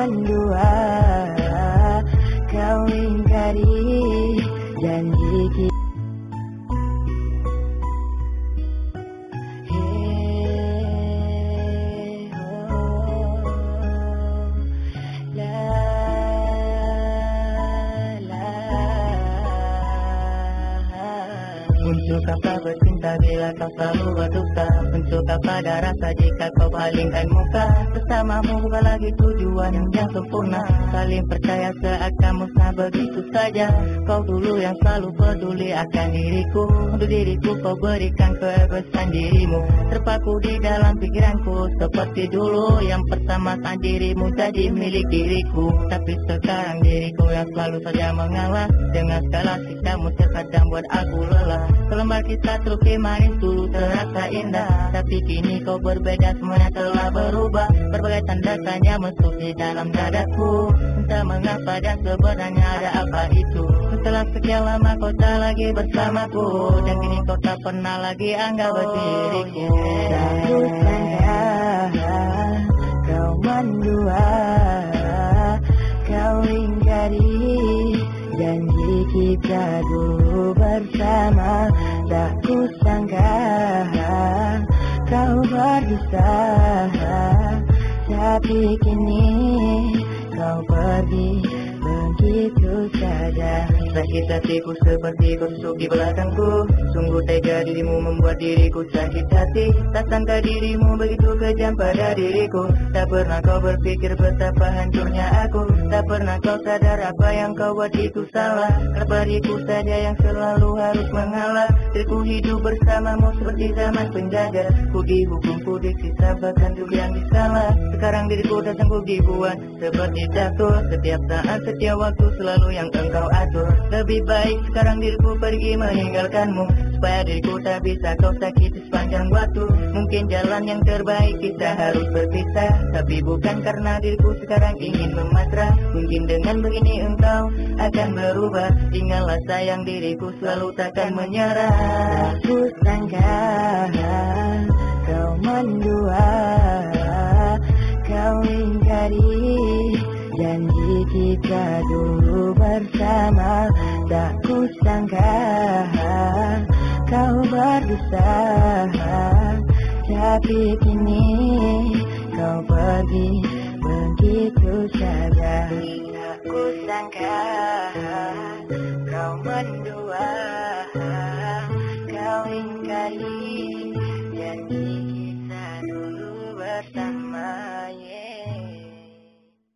mendua Kau ingkari janji kita Untuk apa bercinta bila kau selalu berduka? Untuk apa ada rasa jika kau palingkan muka? Bersamamu bukan lagi tujuan yang sempurna Saling percaya seakan musnah begitu saja. Kau dulu yang selalu peduli akan diriku. Untuk diriku kau berikan kebebasan dirimu. Terpaku di dalam pikiranku Seperti dulu. Yang pertama saat dirimu jadi milik diriku. Tapi sekarang diriku yang selalu saja mengalah. Dengan segala sikapmu terkadang buat aku lelah Selembar kita terukir manis dulu terasa indah. Tapi kini kau berbeda semuanya telah berubah. Berbagai tanda tanya masuk di dalam dadaku. Entah mengapa dan sebenarnya ada apa itu. Setelah sekian lama kau tak lagi bersamaku. Dan kini kau tak pernah lagi anggap diriku Satu sangka kita dulu bersama Tak kusangka kau berpisah Tapi kini kau pergi begitu saja Sakit hatiku seperti kusuk di belakangku. Sungguh tega dirimu membuat diriku sakit hati. Tak sangka dirimu begitu kejam pada diriku. Tak pernah kau berpikir betapa hancurnya aku. Tak pernah kau sadar apa yang kau buat itu salah. Diriku saja yang selalu harus mengalah. Diriku hidup bersamamu seperti zaman penjajah. Ku dihukum, ku disiksa bahkan juga yang disalah. Sekarang diriku tak sanggup dibuat seperti datul Setiap saat, setiap waktu selalu yang engkau atur Lebih baik sekarang diriku pergi meninggalkanmu. Supaya diriku tak bisa kau sakiti sepanjang waktu. Mungkin jalan yang terbaik kita harus berpisah. Tapi bukan karena diriku sekarang ingin memasrah Mungkin dengan begini engkau akan berubah. Ingatlah sayang diriku selalu takkan menyerah. Aku sangka kau mendua kita dulu bersama Tak kusangka kau berdosa Tapi kini kau pergi begitu saja. Tak kusangka kau mendua. Kau ingkari